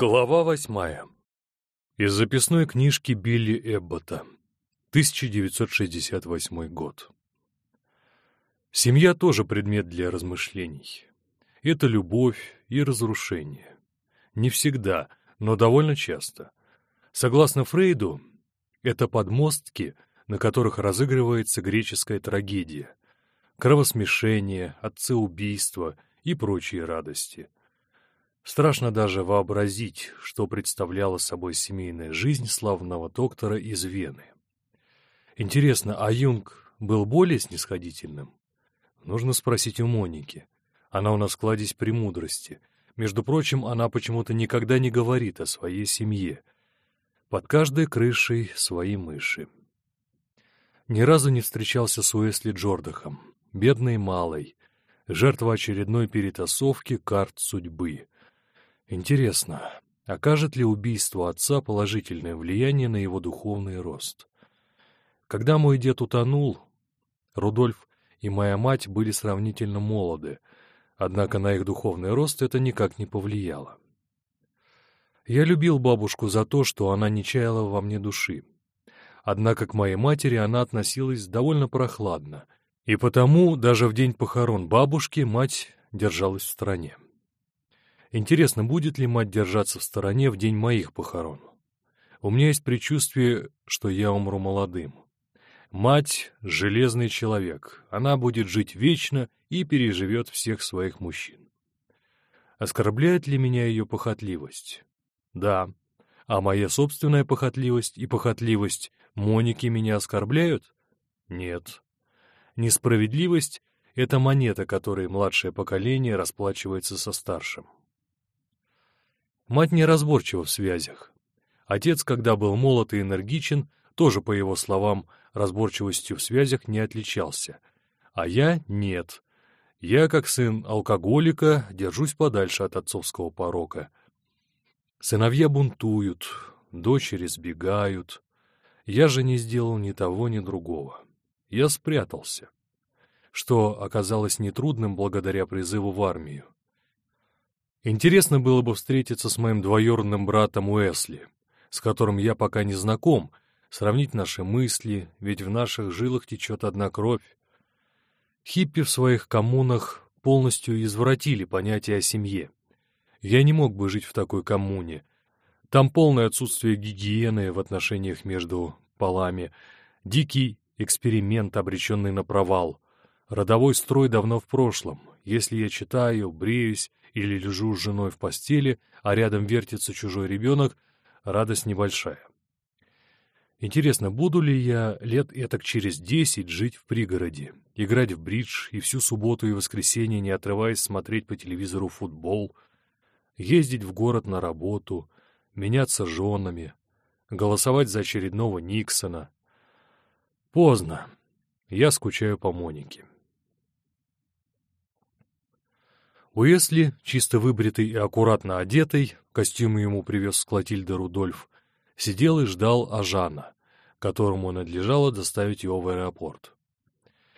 Глава восьмая. Из записной книжки Билли Эббота. 1968 год. Семья тоже предмет для размышлений. Это любовь и разрушение. Не всегда, но довольно часто. Согласно Фрейду, это подмостки, на которых разыгрывается греческая трагедия, кровосмешение, отцеубийство и прочие радости – Страшно даже вообразить, что представляла собой семейная жизнь славного доктора из Вены. Интересно, а Юнг был более снисходительным? Нужно спросить у Моники. Она у нас кладезь премудрости. Между прочим, она почему-то никогда не говорит о своей семье. Под каждой крышей свои мыши. Ни разу не встречался с Уэсли Джордахом, бедной малой, жертва очередной перетасовки карт судьбы. Интересно, окажет ли убийство отца положительное влияние на его духовный рост? Когда мой дед утонул, Рудольф и моя мать были сравнительно молоды, однако на их духовный рост это никак не повлияло. Я любил бабушку за то, что она не чаяла во мне души. Однако к моей матери она относилась довольно прохладно, и потому даже в день похорон бабушки мать держалась в стороне. Интересно, будет ли мать держаться в стороне в день моих похорон? У меня есть предчувствие, что я умру молодым. Мать — железный человек. Она будет жить вечно и переживет всех своих мужчин. Оскорбляет ли меня ее похотливость? Да. А моя собственная похотливость и похотливость Моники меня оскорбляют? Нет. Несправедливость — это монета, которой младшее поколение расплачивается со старшим. Мать неразборчива в связях. Отец, когда был молод и энергичен, тоже, по его словам, разборчивостью в связях не отличался. А я — нет. Я, как сын алкоголика, держусь подальше от отцовского порока. Сыновья бунтуют, дочери сбегают. Я же не сделал ни того, ни другого. Я спрятался. Что оказалось нетрудным благодаря призыву в армию. Интересно было бы встретиться с моим двоюродным братом Уэсли, с которым я пока не знаком, сравнить наши мысли, ведь в наших жилах течет одна кровь. Хиппи в своих коммунах полностью извратили понятие о семье. Я не мог бы жить в такой коммуне. Там полное отсутствие гигиены в отношениях между полами, дикий эксперимент, обреченный на провал. Родовой строй давно в прошлом. Если я читаю, бреюсь или лежу с женой в постели, а рядом вертится чужой ребенок, радость небольшая. Интересно, буду ли я лет этак через десять жить в пригороде, играть в бридж и всю субботу и воскресенье, не отрываясь, смотреть по телевизору футбол, ездить в город на работу, меняться женами, голосовать за очередного Никсона. Поздно. Я скучаю по Монике. Уэсли, чисто выбритый и аккуратно одетый, костюм ему привез с Клотильды Рудольф, сидел и ждал Ажана, которому надлежало доставить его в аэропорт.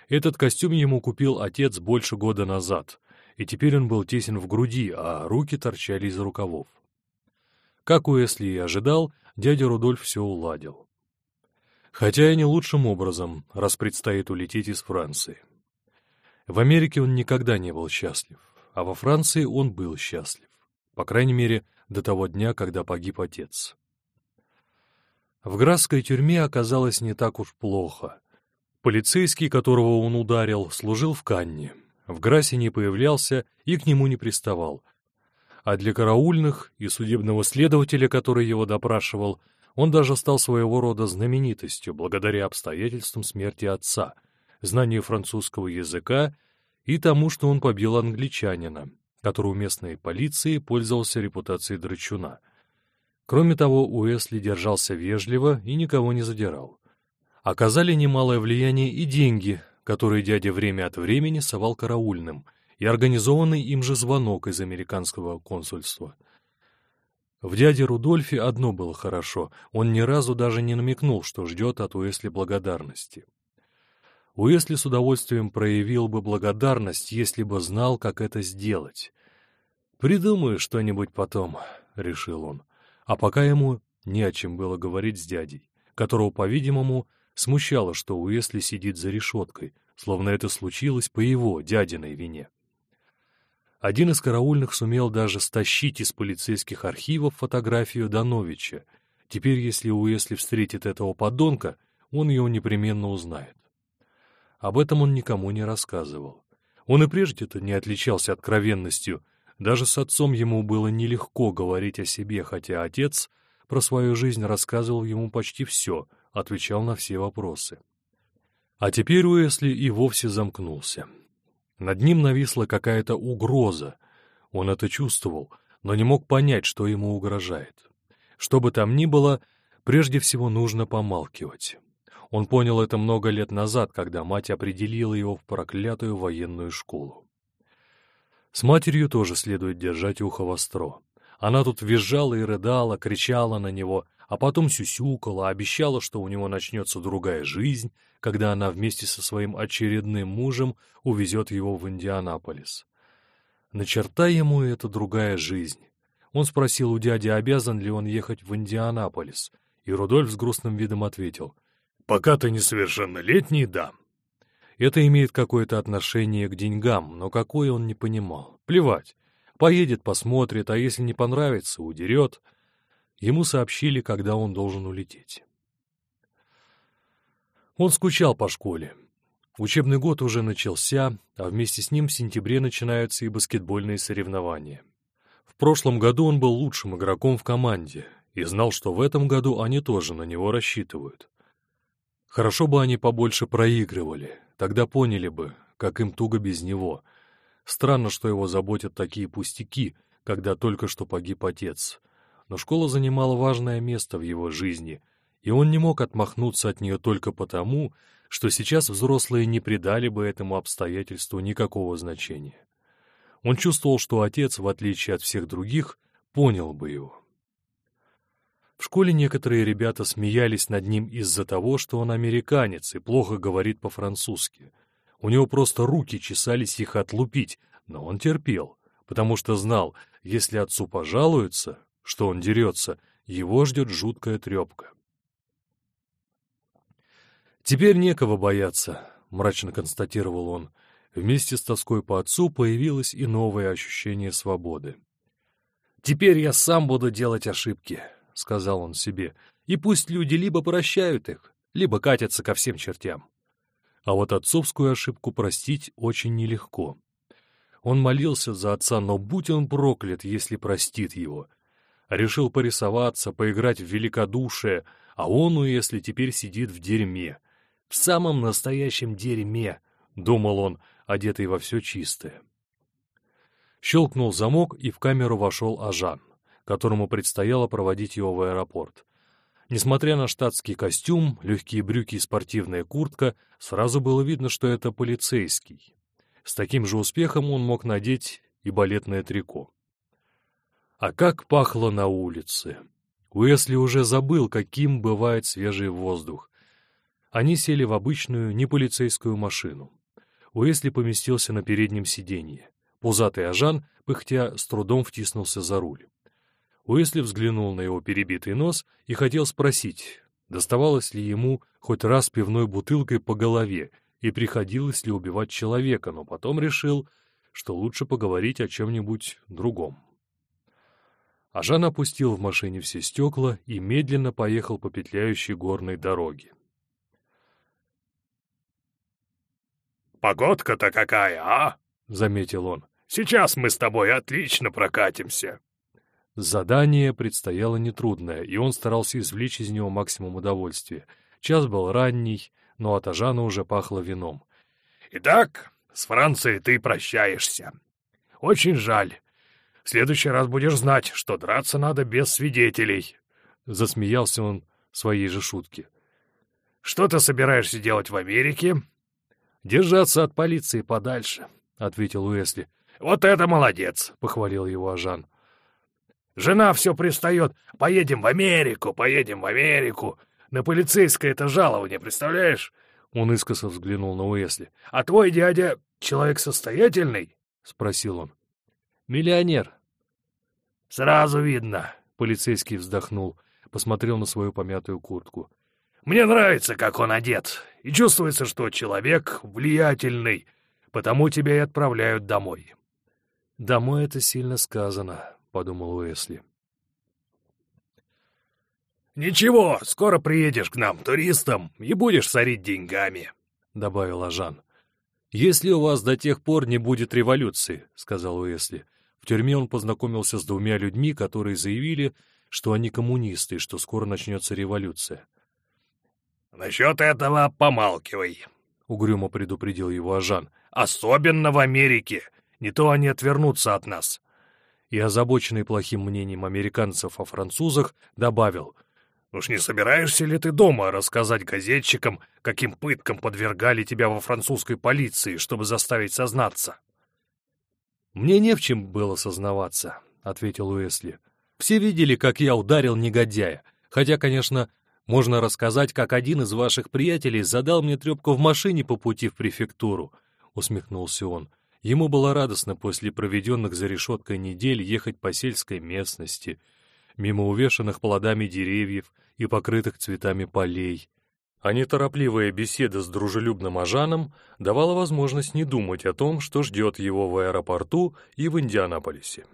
Этот костюм ему купил отец больше года назад, и теперь он был тесен в груди, а руки торчали из рукавов. Как Уэсли и ожидал, дядя Рудольф все уладил. Хотя и не лучшим образом, раз предстоит улететь из Франции. В Америке он никогда не был счастлив а во Франции он был счастлив. По крайней мере, до того дня, когда погиб отец. В Грасской тюрьме оказалось не так уж плохо. Полицейский, которого он ударил, служил в Канне. В Грасе не появлялся и к нему не приставал. А для караульных и судебного следователя, который его допрашивал, он даже стал своего рода знаменитостью благодаря обстоятельствам смерти отца, знанию французского языка и тому, что он побил англичанина, который у местной полиции пользовался репутацией драчуна. Кроме того, Уэсли держался вежливо и никого не задирал. Оказали немалое влияние и деньги, которые дядя время от времени совал караульным, и организованный им же звонок из американского консульства. В дяде Рудольфе одно было хорошо, он ни разу даже не намекнул, что ждет от Уэсли благодарности. Уэсли с удовольствием проявил бы благодарность, если бы знал, как это сделать. «Придумаю что-нибудь потом», — решил он. А пока ему не о чем было говорить с дядей, которого, по-видимому, смущало, что Уэсли сидит за решеткой, словно это случилось по его, дядиной вине. Один из караульных сумел даже стащить из полицейских архивов фотографию Дановича. Теперь, если Уэсли встретит этого подонка, он его непременно узнает. Об этом он никому не рассказывал. Он и прежде-то не отличался откровенностью. Даже с отцом ему было нелегко говорить о себе, хотя отец про свою жизнь рассказывал ему почти все, отвечал на все вопросы. А теперь Уэсли и вовсе замкнулся. Над ним нависла какая-то угроза. Он это чувствовал, но не мог понять, что ему угрожает. Что бы там ни было, прежде всего нужно помалкивать. Он понял это много лет назад, когда мать определила его в проклятую военную школу. С матерью тоже следует держать ухо востро. Она тут визжала и рыдала, кричала на него, а потом сюсюкала, обещала, что у него начнется другая жизнь, когда она вместе со своим очередным мужем увезет его в Индианаполис. На черта ему эта другая жизнь. Он спросил у дяди, обязан ли он ехать в Индианаполис, и Рудольф с грустным видом ответил, «Пока ты несовершеннолетний, да». Это имеет какое-то отношение к деньгам, но какое он не понимал. Плевать. Поедет, посмотрит, а если не понравится, удерет. Ему сообщили, когда он должен улететь. Он скучал по школе. Учебный год уже начался, а вместе с ним в сентябре начинаются и баскетбольные соревнования. В прошлом году он был лучшим игроком в команде и знал, что в этом году они тоже на него рассчитывают. Хорошо бы они побольше проигрывали, тогда поняли бы, как им туго без него. Странно, что его заботят такие пустяки, когда только что погиб отец — но школа занимала важное место в его жизни, и он не мог отмахнуться от нее только потому, что сейчас взрослые не придали бы этому обстоятельству никакого значения. Он чувствовал, что отец, в отличие от всех других, понял бы его. В школе некоторые ребята смеялись над ним из-за того, что он американец и плохо говорит по-французски. У него просто руки чесались их отлупить, но он терпел, потому что знал, если отцу пожалуются, что он дерется, его ждет жуткая трепка. «Теперь некого бояться», — мрачно констатировал он. Вместе с тоской по отцу появилось и новое ощущение свободы. «Теперь я сам буду делать ошибки», — сказал он себе, «и пусть люди либо прощают их, либо катятся ко всем чертям». А вот отцовскую ошибку простить очень нелегко. Он молился за отца, но будь он проклят, если простит его — Решил порисоваться, поиграть в великодушие, а он, ну, если теперь сидит в дерьме. В самом настоящем дерьме, — думал он, одетый во все чистое. Щелкнул замок, и в камеру вошел Ажан, которому предстояло проводить его в аэропорт. Несмотря на штатский костюм, легкие брюки и спортивная куртка, сразу было видно, что это полицейский. С таким же успехом он мог надеть и балетное трико. А как пахло на улице! Уэсли уже забыл, каким бывает свежий воздух. Они сели в обычную, неполицейскую машину. Уэсли поместился на переднем сиденье. Пузатый Ажан, пыхтя, с трудом втиснулся за руль. Уэсли взглянул на его перебитый нос и хотел спросить, доставалось ли ему хоть раз пивной бутылкой по голове и приходилось ли убивать человека, но потом решил, что лучше поговорить о чем-нибудь другом. А Жан опустил в машине все стекла и медленно поехал по петляющей горной дороге. «Погодка-то какая, а?» — заметил он. «Сейчас мы с тобой отлично прокатимся». Задание предстояло нетрудное, и он старался извлечь из него максимум удовольствия. Час был ранний, но от Ажана уже пахло вином. «Итак, с Францией ты прощаешься. Очень жаль. В следующий раз будешь знать, что драться надо без свидетелей. Засмеялся он своей же шутке. Что ты собираешься делать в Америке? Держаться от полиции подальше, ответил Уэсли. Вот это молодец, похвалил его Ажан. Жена все пристает. Поедем в Америку, поедем в Америку. На полицейское это жалование, представляешь? Он искоса взглянул на Уэсли. «А твой дядя человек состоятельный?» — спросил он. «Миллионер», «Сразу видно», — полицейский вздохнул, посмотрел на свою помятую куртку. «Мне нравится, как он одет, и чувствуется, что человек влиятельный, потому тебя и отправляют домой». «Домой это сильно сказано», — подумал Уэсли. «Ничего, скоро приедешь к нам, туристам, и будешь сорить деньгами», — добавил Ажан. «Если у вас до тех пор не будет революции», — сказал Уэсли. В тюрьме он познакомился с двумя людьми, которые заявили, что они коммунисты и что скоро начнется революция. «Насчет этого помалкивай», — угрюмо предупредил его Ажан. «Особенно в Америке. Не то они отвернутся от нас». И озабоченный плохим мнением американцев о французах добавил — Уж не собираешься ли ты дома рассказать газетчикам, каким пыткам подвергали тебя во французской полиции, чтобы заставить сознаться? «Мне не в чем было сознаваться», — ответил Уэсли. «Все видели, как я ударил негодяя, хотя, конечно, можно рассказать, как один из ваших приятелей задал мне трепку в машине по пути в префектуру», — усмехнулся он. Ему было радостно после проведенных за решеткой недель ехать по сельской местности — мимо увешанных плодами деревьев и покрытых цветами полей. А неторопливая беседа с дружелюбным Ажаном давала возможность не думать о том, что ждет его в аэропорту и в Индианаполисе.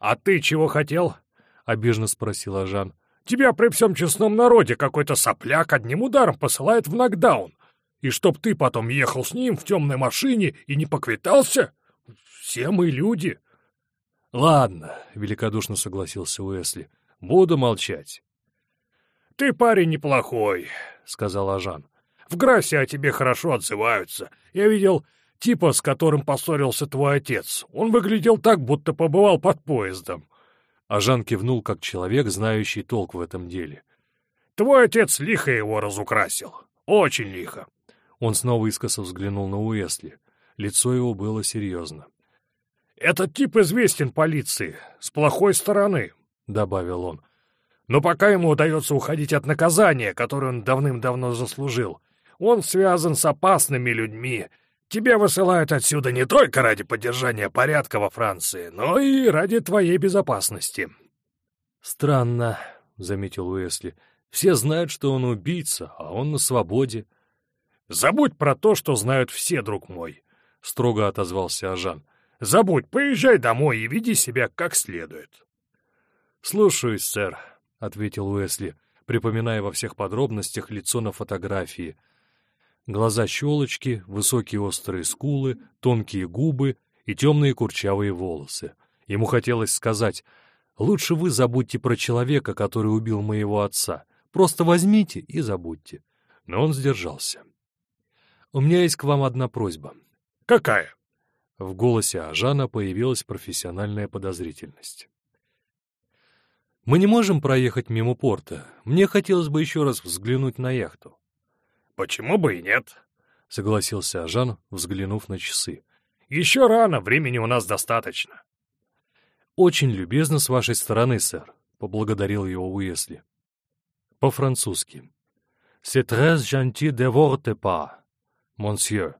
«А ты чего хотел?» — обиженно спросил Ажан. «Тебя при всем честном народе какой-то сопляк одним ударом посылает в нокдаун. И чтоб ты потом ехал с ним в темной машине и не поквитался? Все мы люди». «Ладно», — великодушно согласился Уэсли, — «буду молчать». «Ты парень неплохой», — сказал Ажан. «В Грасе о тебе хорошо отзываются. Я видел типа, с которым поссорился твой отец. Он выглядел так, будто побывал под поездом». Ажан кивнул, как человек, знающий толк в этом деле. «Твой отец лихо его разукрасил. Очень лихо». Он снова искоса взглянул на Уэсли. Лицо его было серьезно. «Этот тип известен полиции, с плохой стороны», — добавил он. «Но пока ему удается уходить от наказания, которое он давным-давно заслужил, он связан с опасными людьми. Тебя высылают отсюда не только ради поддержания порядка во Франции, но и ради твоей безопасности». «Странно», — заметил Уэсли. «Все знают, что он убийца, а он на свободе». «Забудь про то, что знают все, друг мой», — строго отозвался Ажан. Забудь, поезжай домой и веди себя как следует. — Слушаюсь, сэр, — ответил Уэсли, припоминая во всех подробностях лицо на фотографии. Глаза щелочки, высокие острые скулы, тонкие губы и темные курчавые волосы. Ему хотелось сказать, «Лучше вы забудьте про человека, который убил моего отца. Просто возьмите и забудьте». Но он сдержался. «У меня есть к вам одна просьба». «Какая?» В голосе Ажана появилась профессиональная подозрительность. «Мы не можем проехать мимо порта. Мне хотелось бы еще раз взглянуть на яхту». «Почему бы и нет?» — согласился Ажан, взглянув на часы. «Еще рано, времени у нас достаточно». «Очень любезно с вашей стороны, сэр», — поблагодарил его Уэсли. По-французски. «C'est très gentil de votre part, monsieur».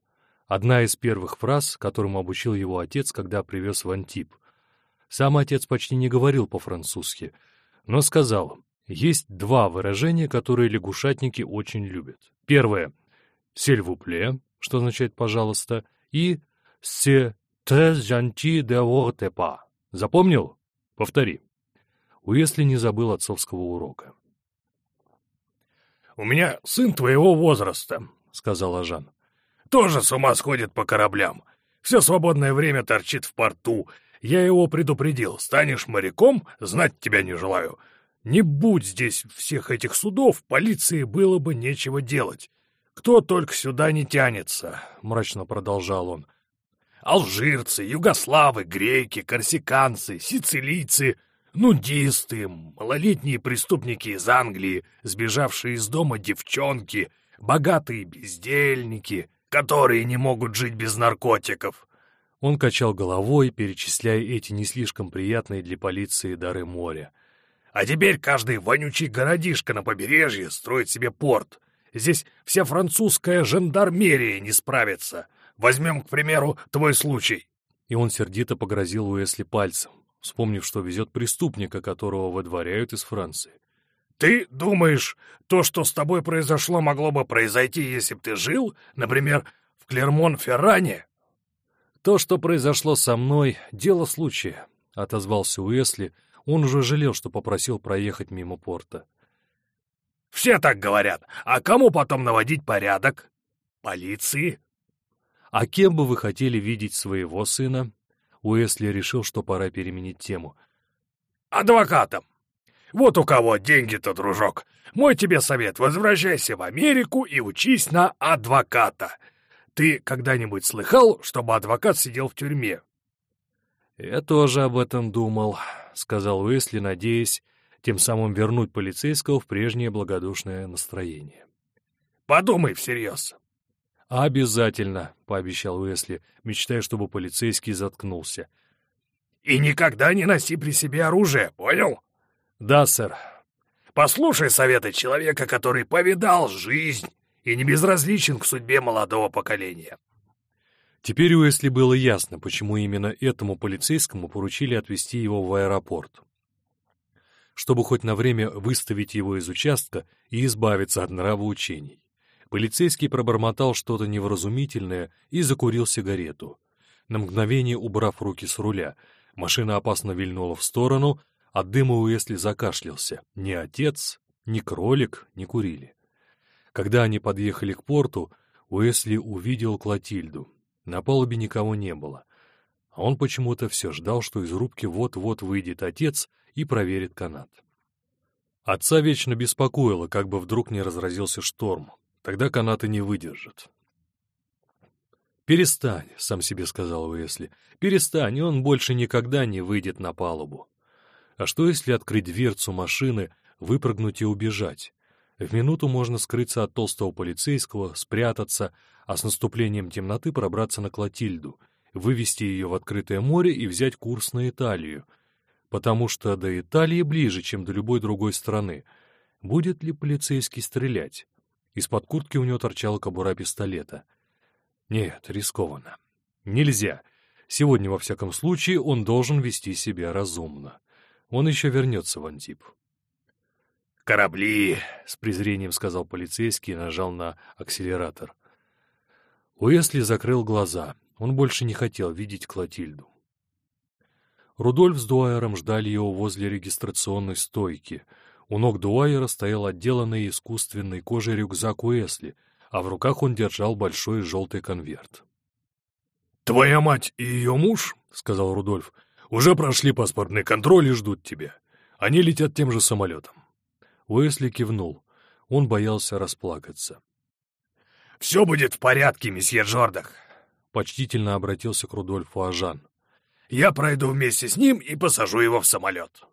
Одна из первых фраз, которым обучил его отец, когда привез в Антип. Сам отец почти не говорил по-французски, но сказал, есть два выражения, которые лягушатники очень любят. Первое — «сельвупле», что означает «пожалуйста», и «c'est très gentil de part». Запомнил? Повтори. Уэсли не забыл отцовского урока. «У меня сын твоего возраста», — сказал Ажан тоже с ума сходит по кораблям. Все свободное время торчит в порту. Я его предупредил. Станешь моряком, знать тебя не желаю. Не будь здесь всех этих судов, полиции было бы нечего делать. Кто только сюда не тянется, — мрачно продолжал он. Алжирцы, югославы, греки, корсиканцы, сицилийцы, нудисты, малолетние преступники из Англии, сбежавшие из дома девчонки, богатые бездельники — которые не могут жить без наркотиков. Он качал головой, перечисляя эти не слишком приятные для полиции дары моря. А теперь каждый вонючий городишко на побережье строит себе порт. Здесь вся французская жандармерия не справится. Возьмем, к примеру, твой случай. И он сердито погрозил Уэсли пальцем. вспомнив, что везет преступника, которого выдворяют из Франции. «Ты думаешь, то, что с тобой произошло, могло бы произойти, если бы ты жил, например, в Клермон-Ферране?» «То, что произошло со мной, — дело случая», — отозвался Уэсли. Он уже жалел, что попросил проехать мимо порта. «Все так говорят. А кому потом наводить порядок? Полиции?» «А кем бы вы хотели видеть своего сына?» Уэсли решил, что пора переменить тему. «Адвокатом. Вот у кого деньги-то, дружок. Мой тебе совет — возвращайся в Америку и учись на адвоката. Ты когда-нибудь слыхал, чтобы адвокат сидел в тюрьме?» «Я тоже об этом думал», — сказал Уэсли, надеясь тем самым вернуть полицейского в прежнее благодушное настроение. «Подумай всерьез». «Обязательно», — пообещал Уэсли, мечтая, чтобы полицейский заткнулся. «И никогда не носи при себе оружие, понял?» «Да, сэр». «Послушай советы человека, который повидал жизнь и не безразличен к судьбе молодого поколения». Теперь Уэсли было ясно, почему именно этому полицейскому поручили отвезти его в аэропорт. Чтобы хоть на время выставить его из участка и избавиться от нравоучений. Полицейский пробормотал что-то невразумительное и закурил сигарету. На мгновение убрав руки с руля, машина опасно вильнула в сторону, от дыма Уэсли закашлялся. Ни отец, ни кролик не курили. Когда они подъехали к порту, Уэсли увидел Клотильду. На палубе никого не было. А он почему-то все ждал, что из рубки вот-вот выйдет отец и проверит канат. Отца вечно беспокоило, как бы вдруг не разразился шторм. Тогда канаты не выдержат. «Перестань», — сам себе сказал Уэсли, — «перестань, он больше никогда не выйдет на палубу». А что, если открыть дверцу машины, выпрыгнуть и убежать? В минуту можно скрыться от толстого полицейского, спрятаться, а с наступлением темноты пробраться на Клотильду, вывести ее в открытое море и взять курс на Италию, потому что до Италии ближе, чем до любой другой страны. Будет ли полицейский стрелять? Из-под куртки у него торчала кобура пистолета. Нет, рискованно. Нельзя. Сегодня, во всяком случае, он должен вести себя разумно. Он еще вернется в Антип. «Корабли!» — с презрением сказал полицейский и нажал на акселератор. Уэсли закрыл глаза. Он больше не хотел видеть Клотильду. Рудольф с Дуайером ждали его возле регистрационной стойки. У ног Дуайера стоял отделанный искусственной кожей рюкзак Уэсли, а в руках он держал большой желтый конверт. «Твоя мать и ее муж, — сказал Рудольф, — уже прошли паспортный контроль и ждут тебя. Они летят тем же самолетом». Уэсли кивнул. Он боялся расплакаться. «Все будет в порядке, месье Джордах», — почтительно обратился к Рудольфу Ажан. «Я пройду вместе с ним и посажу его в самолет».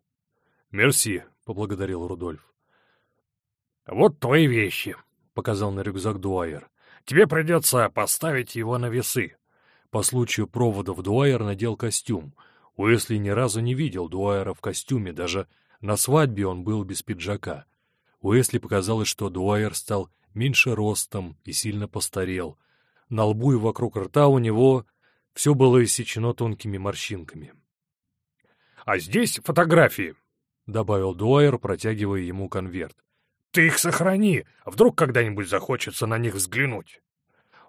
«Мерси», — поблагодарил Рудольф. «Вот твои вещи», — показал на рюкзак Дуайер. «Тебе придется поставить его на весы». По случаю проводов Дуайер надел костюм. Уэсли ни разу не видел Дуайера в костюме, даже на свадьбе он был без пиджака. Уэсли показалось, что Дуайер стал меньше ростом и сильно постарел. На лбу и вокруг рта у него все было иссечено тонкими морщинками. «А здесь фотографии», — добавил Дуайер, протягивая ему конверт. «Ты их сохрани, вдруг когда-нибудь захочется на них взглянуть».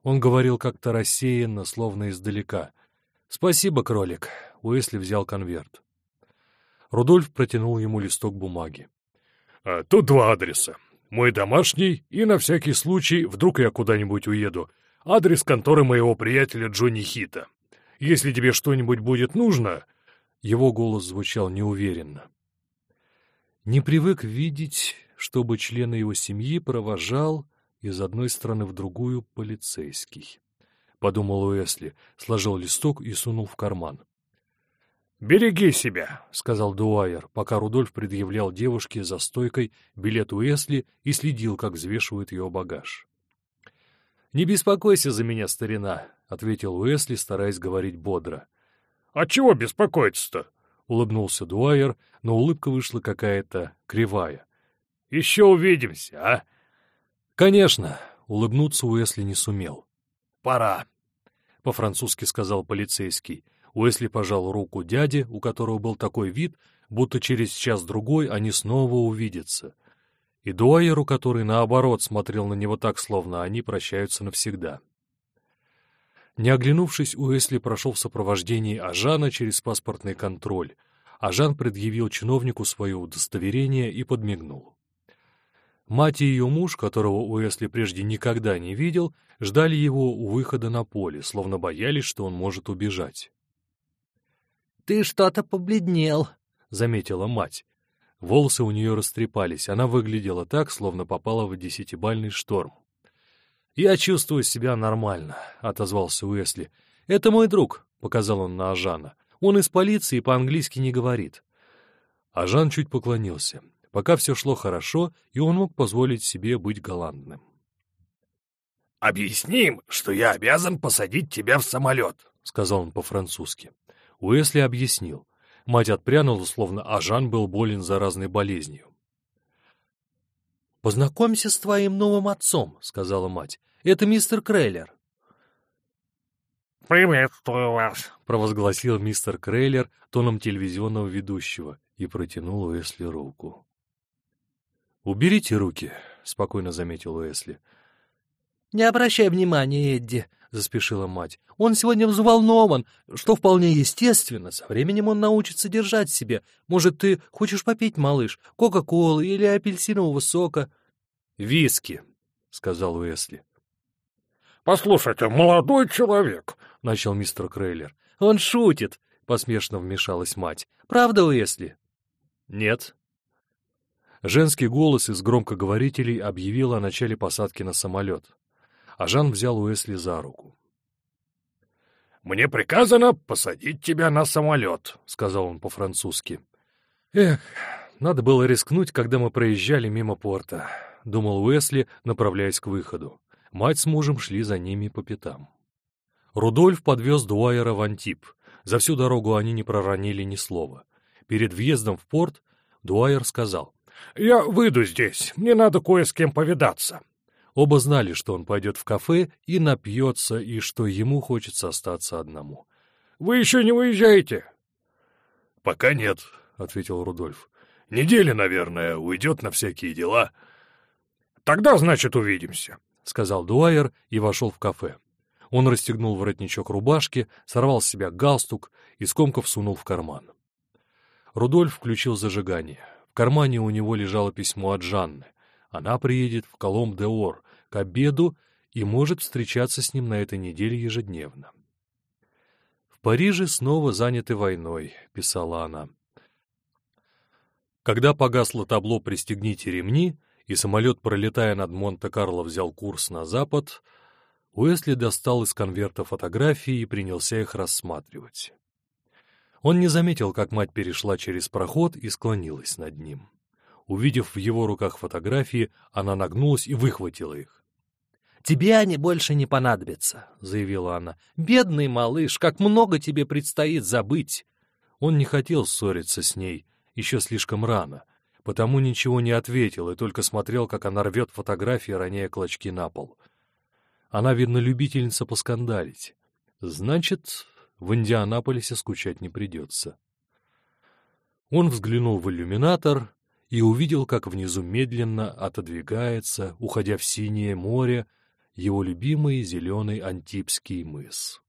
Он говорил как-то рассеянно, словно издалека. «Спасибо, кролик», — Уэсли взял конверт. Рудольф протянул ему листок бумаги. «А, «Тут два адреса. Мой домашний и, на всякий случай, вдруг я куда-нибудь уеду, адрес конторы моего приятеля Джонни Хита. Если тебе что-нибудь будет нужно...» Его голос звучал неуверенно. Не привык видеть, чтобы члены его семьи провожал из одной страны в другую полицейский. Подумал Уэсли, сложил листок и сунул в карман. «Береги себя», — сказал Дуайер, пока Рудольф предъявлял девушке за стойкой билет Уэсли и следил, как взвешивает ее багаж. «Не беспокойся за меня, старина», — ответил Уэсли, стараясь говорить бодро. «А чего беспокоиться-то?» — улыбнулся Дуайер, но улыбка вышла какая-то кривая. «Еще увидимся, а?» «Конечно», — улыбнуться Уэсли не сумел. «Пора», — по-французски сказал полицейский. Уэсли пожал руку дяде, у которого был такой вид, будто через час-другой они снова увидятся. И Дуайеру, который, наоборот, смотрел на него так, словно они прощаются навсегда. Не оглянувшись, Уэсли прошел в сопровождении Ажана через паспортный контроль. Ажан предъявил чиновнику свое удостоверение и подмигнул. Мать и ее муж, которого Уэсли прежде никогда не видел, ждали его у выхода на поле, словно боялись, что он может убежать. «Ты что-то побледнел», — заметила мать. Волосы у нее растрепались, она выглядела так, словно попала в десятибальный шторм. «Я чувствую себя нормально», — отозвался Уэсли. «Это мой друг», — показал он на Ажана. «Он из полиции и по-английски не говорит». Ажан чуть поклонился. Пока все шло хорошо, и он мог позволить себе быть голландным. «Объясним, что я обязан посадить тебя в самолет», — сказал он по-французски. Уэсли объяснил. Мать отпрянула, словно Ажан был болен заразной болезнью. «Познакомься с твоим новым отцом», — сказала мать. «Это мистер Крейлер». «Приветствую вас», — провозгласил мистер Крейлер тоном телевизионного ведущего и протянул Уэсли руку. «Уберите руки», — спокойно заметил Уэсли. «Не обращай внимания, Эдди», — заспешила мать. «Он сегодня взволнован, что вполне естественно. Со временем он научится держать себя. Может, ты хочешь попить, малыш, кока-колы или апельсинового сока?» «Виски», — сказал Уэсли. «Послушайте, молодой человек», — начал мистер Крейлер. «Он шутит», — посмешно вмешалась мать. «Правда, Уэсли?» «Нет», Женский голос из громкоговорителей объявил о начале посадки на самолет. А Жан взял Уэсли за руку. «Мне приказано посадить тебя на самолет», — сказал он по-французски. «Эх, надо было рискнуть, когда мы проезжали мимо порта», — думал Уэсли, направляясь к выходу. Мать с мужем шли за ними по пятам. Рудольф подвез Дуайера в Антип. За всю дорогу они не проронили ни слова. Перед въездом в порт Дуайер сказал — «Я выйду здесь, мне надо кое с кем повидаться». Оба знали, что он пойдет в кафе и напьется, и что ему хочется остаться одному. «Вы еще не выезжаете?» «Пока нет», — ответил Рудольф. «Неделя, наверное, уйдет на всякие дела». «Тогда, значит, увидимся», — сказал Дуайер и вошел в кафе. Он расстегнул воротничок рубашки, сорвал с себя галстук и скомков сунул в карман. Рудольф включил зажигание. В кармане у него лежало письмо от Жанны. Она приедет в Коломб-де-Ор к обеду и может встречаться с ним на этой неделе ежедневно. «В Париже снова заняты войной», — писала она. Когда погасло табло «Пристегните ремни», и самолет, пролетая над Монте-Карло, взял курс на запад, Уэсли достал из конверта фотографии и принялся их рассматривать. Он не заметил, как мать перешла через проход и склонилась над ним. Увидев в его руках фотографии, она нагнулась и выхватила их. «Тебе они больше не понадобятся», — заявила она. «Бедный малыш, как много тебе предстоит забыть!» Он не хотел ссориться с ней, еще слишком рано, потому ничего не ответил и только смотрел, как она рвет фотографии, роняя клочки на пол. Она, видно, любительница поскандалить. Значит, в Индианаполисе скучать не придется. Он взглянул в иллюминатор и увидел, как внизу медленно отодвигается, уходя в синее море, его любимый зеленый Антипский мыс.